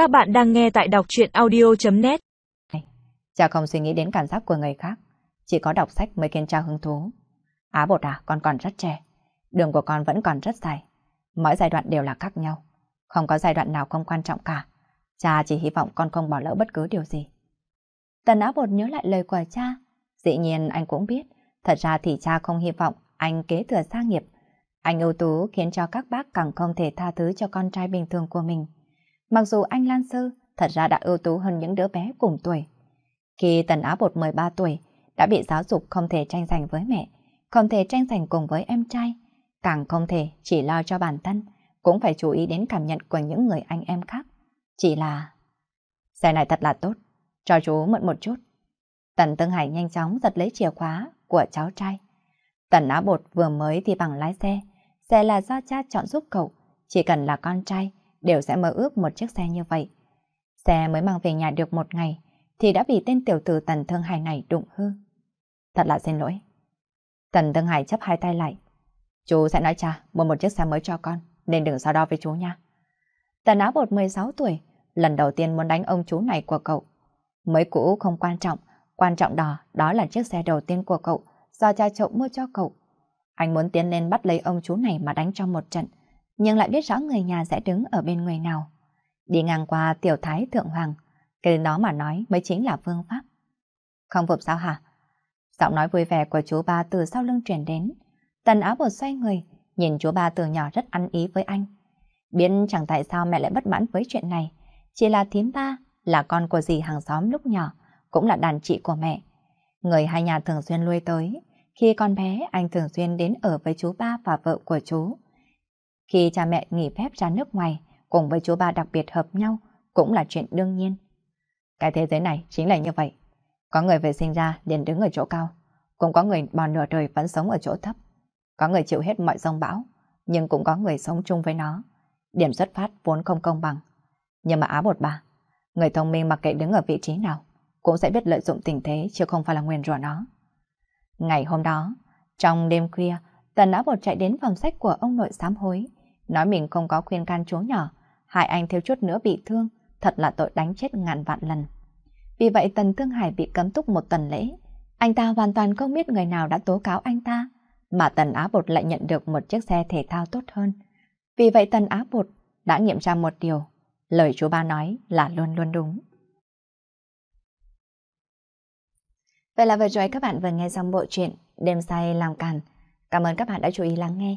Các bạn đang nghe tại đọc truyện audio.net Cha không suy nghĩ đến cảm giác của người khác, chỉ có đọc sách mới khiến cha hứng thú. Á bột à, con còn rất trẻ, đường của con vẫn còn rất dài. Mỗi giai đoạn đều là khác nhau, không có giai đoạn nào không quan trọng cả. Cha chỉ hy vọng con không bỏ lỡ bất cứ điều gì. Tần Á bột nhớ lại lời của cha, dĩ nhiên anh cũng biết, thật ra thì cha không hy vọng anh kế thừa gia nghiệp. Anh ưu tú khiến cho các bác càng không thể tha thứ cho con trai bình thường của mình. Mặc dù anh Lan sơ thật ra đã ưu tú hơn những đứa bé cùng tuổi. Khi Tần Á Bột 13 tuổi, đã bị giáo dục không thể tranh giành với mẹ, không thể tranh giành cùng với em trai, càng không thể chỉ lo cho bản thân, cũng phải chú ý đến cảm nhận của những người anh em khác. Chỉ là... Xe này thật là tốt, cho chú mượn một chút. Tần Tương Hải nhanh chóng giật lấy chìa khóa của cháu trai. Tần Á Bột vừa mới thì bằng lái xe, xe là do cha chọn giúp cậu, chỉ cần là con trai, đều sẽ mơ ước một chiếc xe như vậy. Xe mới mang về nhà được một ngày, thì đã bị tên tiểu tử Tần Thương Hải này đụng hư. Thật là xin lỗi. Tần Thương Hải chấp hai tay lại. Chú sẽ nói cha mua một chiếc xe mới cho con, nên đừng so đo với chú nha. Tần áo bột 16 tuổi, lần đầu tiên muốn đánh ông chú này của cậu. Mới cũ không quan trọng, quan trọng đó, đó là chiếc xe đầu tiên của cậu, do cha chậu mua cho cậu. Anh muốn tiến lên bắt lấy ông chú này mà đánh cho một trận, nhưng lại biết rõ người nhà sẽ đứng ở bên người nào. Đi ngang qua tiểu thái thượng hoàng, cái đó mà nói mới chính là phương pháp. Không phục sao hả? Giọng nói vui vẻ của chú ba từ sau lưng truyền đến. Tần áo bột xoay người, nhìn chú ba từ nhỏ rất ăn ý với anh. Biết chẳng tại sao mẹ lại bất mãn với chuyện này. Chỉ là thím ba, là con của dì hàng xóm lúc nhỏ, cũng là đàn chị của mẹ. Người hai nhà thường xuyên lui tới. Khi con bé, anh thường xuyên đến ở với chú ba và vợ của chú. Khi cha mẹ nghỉ phép ra nước ngoài, cùng với chú ba đặc biệt hợp nhau, cũng là chuyện đương nhiên. Cái thế giới này chính là như vậy. Có người về sinh ra liền đứng ở chỗ cao, cũng có người bò nửa đời vẫn sống ở chỗ thấp. Có người chịu hết mọi dông bão, nhưng cũng có người sống chung với nó. Điểm xuất phát vốn không công bằng. Nhưng mà Á Bột bà, người thông minh mặc kệ đứng ở vị trí nào, cũng sẽ biết lợi dụng tình thế chứ không phải là nguyên rủa nó. Ngày hôm đó, trong đêm khuya, Tần Á Bột chạy đến phòng sách của ông nội sám hối, nói mình không có khuyên can chú nhỏ, hại anh thiếu chút nữa bị thương, thật là tội đánh chết ngàn vạn lần. Vì vậy Tần Thương Hải bị cấm túc một tuần lễ. Anh ta hoàn toàn không biết người nào đã tố cáo anh ta, mà Tần Á Bột lại nhận được một chiếc xe thể thao tốt hơn. Vì vậy Tần Á Bột đã nghiệm ra một điều, lời chú ba nói là luôn luôn đúng. Vậy là vừa rồi các bạn vừa nghe xong bộ truyện Đêm say làm càn. Cảm ơn các bạn đã chú ý lắng nghe.